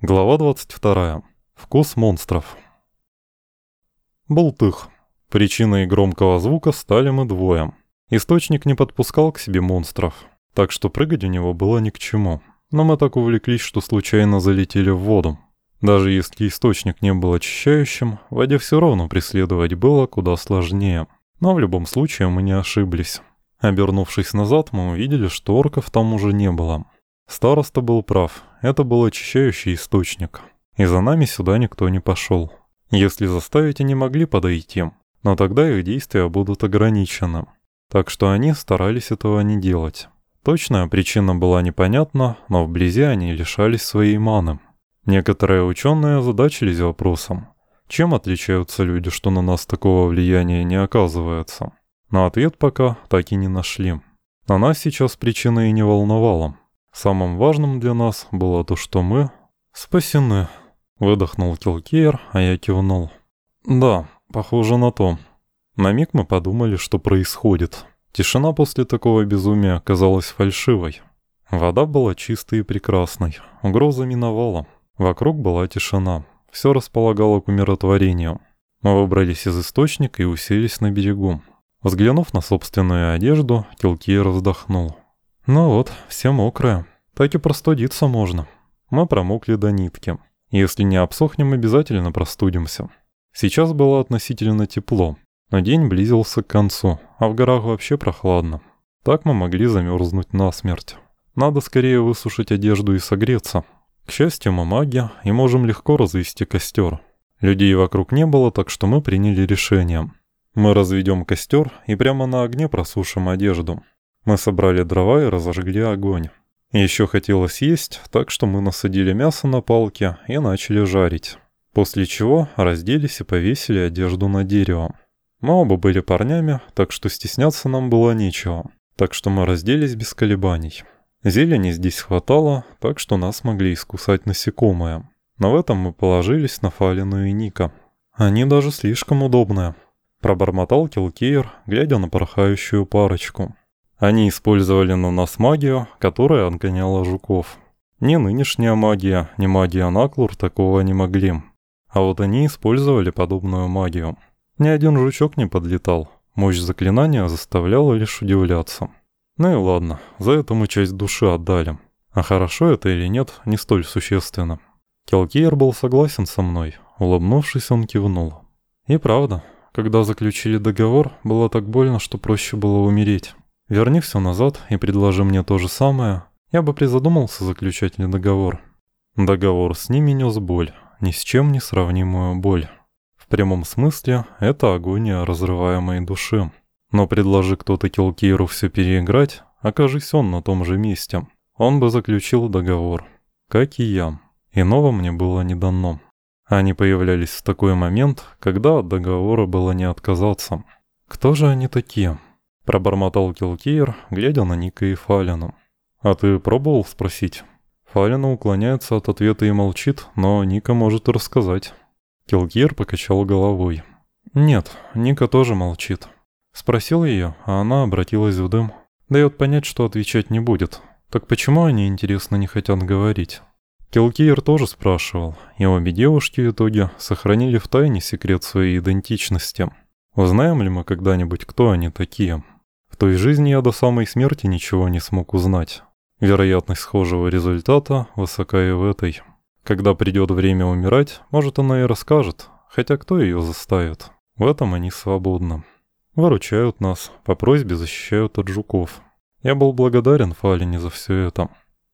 Глава 22. Вкус монстров. Болтых. Причиной громкого звука стали мы двое. Источник не подпускал к себе монстров, так что прыгать у него было ни к чему. Но мы так увлеклись, что случайно залетели в воду. Даже если источник не был очищающим, воде все равно преследовать было куда сложнее. Но в любом случае мы не ошиблись. Обернувшись назад, мы увидели, что орков там уже не было. Староста был прав, это был очищающий источник. И за нами сюда никто не пошел. Если заставить, они могли подойти, но тогда их действия будут ограничены. Так что они старались этого не делать. Точная причина была непонятна, но вблизи они лишались своей маны. Некоторые ученые озадачились вопросом, чем отличаются люди, что на нас такого влияния не оказывается. Но ответ пока так и не нашли. На нас сейчас причина и не волновала. Самым важным для нас было то, что мы спасены. Выдохнул Килкейр, а я кивнул. Да, похоже на то. На миг мы подумали, что происходит. Тишина после такого безумия казалась фальшивой. Вода была чистой и прекрасной. Угроза миновала. Вокруг была тишина. Все располагало к умиротворению. Мы выбрались из источника и уселись на берегу. Взглянув на собственную одежду, Килкейр вздохнул. Ну вот, все мокрое. Так и простудиться можно. Мы промокли до нитки. Если не обсохнем, обязательно простудимся. Сейчас было относительно тепло, но день близился к концу, а в горах вообще прохладно. Так мы могли замерзнуть насмерть. Надо скорее высушить одежду и согреться. К счастью, мы маги и можем легко развести костер. Людей вокруг не было, так что мы приняли решение. Мы разведем костер и прямо на огне просушим одежду. Мы собрали дрова и разожгли огонь. Еще хотелось есть, так что мы насадили мясо на палки и начали жарить. После чего разделись и повесили одежду на дерево. Мы оба были парнями, так что стесняться нам было нечего. Так что мы разделись без колебаний. Зелени здесь хватало, так что нас могли искусать насекомые. Но в этом мы положились на Фалину и Ника. Они даже слишком удобные. Пробормотал Килкейр, глядя на порхающую парочку. Они использовали на нас магию, которая отгоняла жуков. Ни нынешняя магия, ни магия Наклур такого не могли. А вот они использовали подобную магию. Ни один жучок не подлетал. Мощь заклинания заставляла лишь удивляться. Ну и ладно, за это мы часть души отдали. А хорошо это или нет, не столь существенно. Келкиер был согласен со мной. Улыбнувшись, он кивнул. И правда, когда заключили договор, было так больно, что проще было умереть. Верни все назад и предложи мне то же самое, я бы призадумался заключать ли договор. Договор с ними нес боль, ни с чем не сравнимую боль. В прямом смысле, это агония разрываемой души. Но предложи кто-то Килкейру все переиграть, окажись он на том же месте. Он бы заключил договор. Как и я. Иного мне было не дано. Они появлялись в такой момент, когда от договора было не отказаться. Кто же они такие? Пробормотал Килкейр, глядя на Ника и Фалину. «А ты пробовал спросить?» Фалина уклоняется от ответа и молчит, но Ника может рассказать. Килкейр покачал головой. «Нет, Ника тоже молчит». Спросил ее, а она обратилась в дым. Дает понять, что отвечать не будет. Так почему они, интересно, не хотят говорить? Килкейр тоже спрашивал, и обе девушки в итоге сохранили в тайне секрет своей идентичности. Узнаем ли мы когда-нибудь, кто они такие?» Той жизни я до самой смерти ничего не смог узнать. Вероятность схожего результата высока и в этой. Когда придет время умирать, может она и расскажет, хотя кто ее заставит? В этом они свободны. Выручают нас, по просьбе защищают от жуков. Я был благодарен Фалине за все это.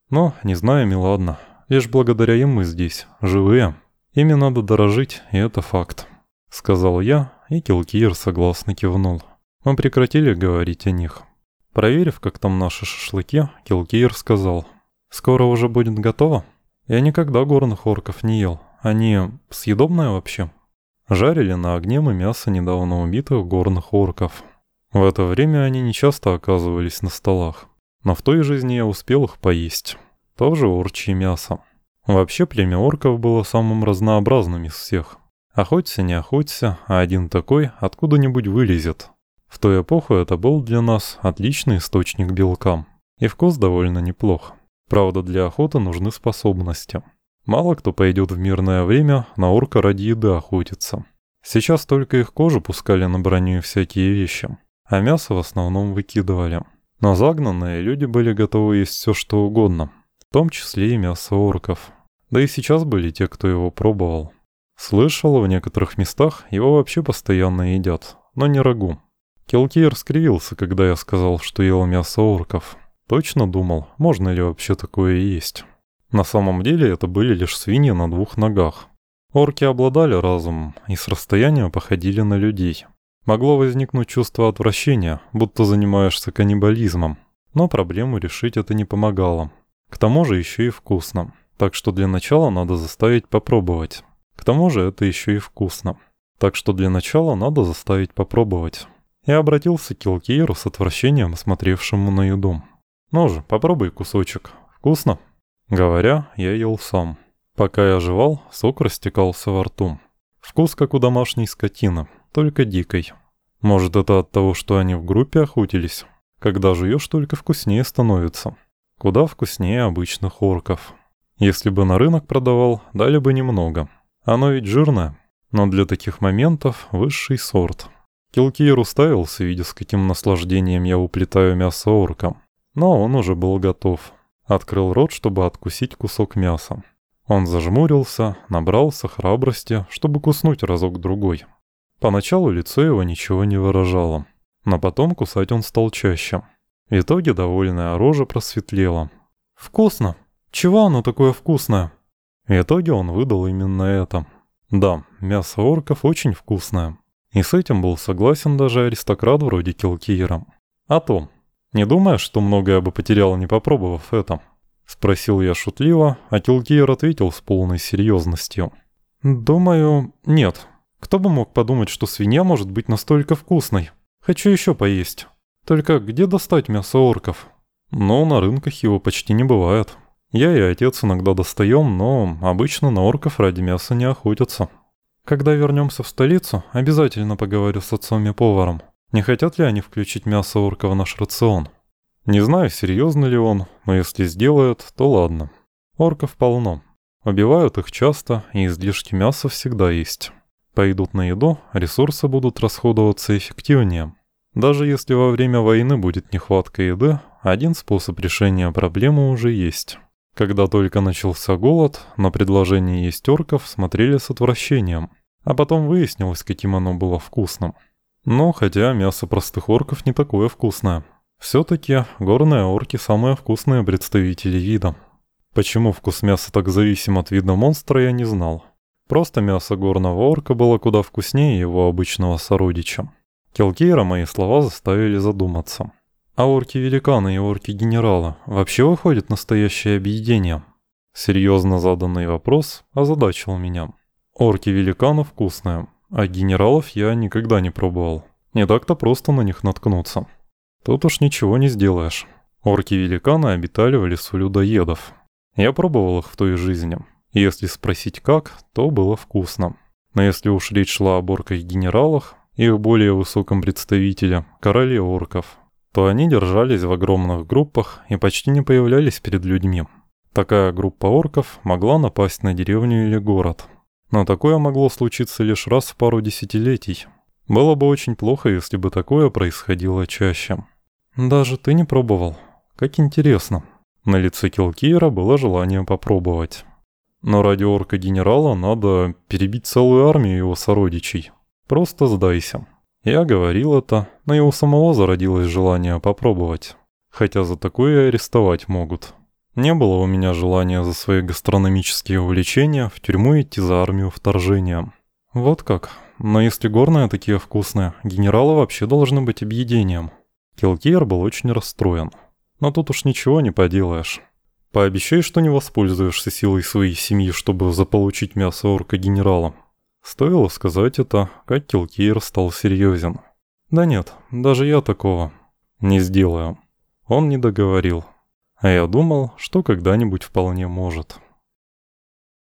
Но, не знаю, и ладно. Лишь благодаря им мы здесь, живые. Ими надо дорожить, и это факт. Сказал я, и Килкиер согласно кивнул. Мы прекратили говорить о них. Проверив, как там наши шашлыки, Килкейр сказал, «Скоро уже будет готово? Я никогда горных орков не ел. Они съедобные вообще?» Жарили на огне мы мясо недавно убитых горных орков. В это время они нечасто оказывались на столах. Но в той жизни я успел их поесть. Тоже орчье мясо. Вообще племя орков было самым разнообразным из всех. Охоться не охоться, а один такой откуда-нибудь вылезет, в ту эпоху это был для нас отличный источник белка. И вкус довольно неплох. Правда, для охоты нужны способности. Мало кто пойдет в мирное время на орка ради еды охотиться. Сейчас только их кожу пускали на броню и всякие вещи, а мясо в основном выкидывали. Но загнанные люди были готовы есть все что угодно, в том числе и мясо орков. Да и сейчас были те, кто его пробовал. Слышал, в некоторых местах его вообще постоянно едят, но не рагу. Келкейр скривился, когда я сказал, что ел мясо орков. Точно думал, можно ли вообще такое есть. На самом деле это были лишь свиньи на двух ногах. Орки обладали разумом и с расстояния походили на людей. Могло возникнуть чувство отвращения, будто занимаешься каннибализмом. Но проблему решить это не помогало. К тому же еще и вкусно. Так что для начала надо заставить попробовать. К тому же это еще и вкусно. Так что для начала надо заставить попробовать. Я обратился к Килкейру с отвращением, смотревшему на еду. «Ну же, попробуй кусочек. Вкусно?» Говоря, я ел сам. Пока я жевал, сок растекался во рту. Вкус как у домашней скотины, только дикой. Может это от того, что они в группе охотились? Когда жуешь, только вкуснее становится. Куда вкуснее обычных орков. Если бы на рынок продавал, дали бы немного. Оно ведь жирное, но для таких моментов высший сорт. Килкиер уставился, видя, с каким наслаждением я уплетаю мясо орка. Но он уже был готов. Открыл рот, чтобы откусить кусок мяса. Он зажмурился, набрался храбрости, чтобы куснуть разок-другой. Поначалу лицо его ничего не выражало, но потом кусать он стал чаще. В итоге довольная рожа просветлела. «Вкусно! Чего оно такое вкусное?» В итоге он выдал именно это. Да, мясо орков очень вкусное. И с этим был согласен даже аристократ вроде Килкиера. А то, не думаешь, что многое бы потерял, не попробовав это?» Спросил я шутливо, а Килкиер ответил с полной серьезностью. «Думаю, нет. Кто бы мог подумать, что свинья может быть настолько вкусной? Хочу еще поесть. Только где достать мясо орков?» «Ну, на рынках его почти не бывает. Я и отец иногда достаем, но обычно на орков ради мяса не охотятся. Когда вернемся в столицу, обязательно поговорю с отцом и поваром. Не хотят ли они включить мясо орка в наш рацион?» Не знаю, серьезно ли он, но если сделают, то ладно. Орков полно. Убивают их часто, и излишки мяса всегда есть. Пойдут на еду, ресурсы будут расходоваться эффективнее. Даже если во время войны будет нехватка еды, один способ решения проблемы уже есть. Когда только начался голод, на предложение есть орков смотрели с отвращением. А потом выяснилось, каким оно было вкусным. Но хотя мясо простых орков не такое вкусное. Все-таки горные орки самые вкусные представители вида. Почему вкус мяса так зависим от вида монстра, я не знал. Просто мясо горного орка было куда вкуснее его обычного сородича. Келкейра мои слова заставили задуматься. А орки-великаны и орки-генерала вообще выходит настоящее объединение? Серьезно заданный вопрос озадачил меня. Орки-великаны вкусные, а генералов я никогда не пробовал. Не так-то просто на них наткнуться. Тут уж ничего не сделаешь. Орки-великаны обитали в лесу людоедов. Я пробовал их в той жизни. Если спросить как, то было вкусно. Но если уж речь шла об орках-генералах, их более высоком представителе, короле орков, то они держались в огромных группах и почти не появлялись перед людьми. Такая группа орков могла напасть на деревню или город. Но такое могло случиться лишь раз в пару десятилетий. Было бы очень плохо, если бы такое происходило чаще. «Даже ты не пробовал. Как интересно». На лице Килкиера было желание попробовать. Но ради орка-генерала надо перебить целую армию его сородичей. Просто сдайся. Я говорил это, но и у самого зародилось желание попробовать. Хотя за такое арестовать могут. Не было у меня желания за свои гастрономические увлечения в тюрьму идти за армию вторжения. Вот как. Но если горные такие вкусные, генералы вообще должны быть объедением. Килкейр был очень расстроен. Но тут уж ничего не поделаешь. Пообещай, что не воспользуешься силой своей семьи, чтобы заполучить мясо орка-генерала. Стоило сказать это, как Килкейр стал серьезен. Да нет, даже я такого не сделаю. Он не договорил. А я думал, что когда-нибудь вполне может.